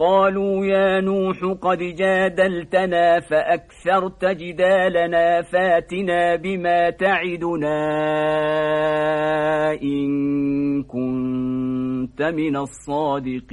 قالوا يا نوح قد جادلتنا فأكثرت جدالنا فاتنا بما تعدنا إن كنت من الصادقين.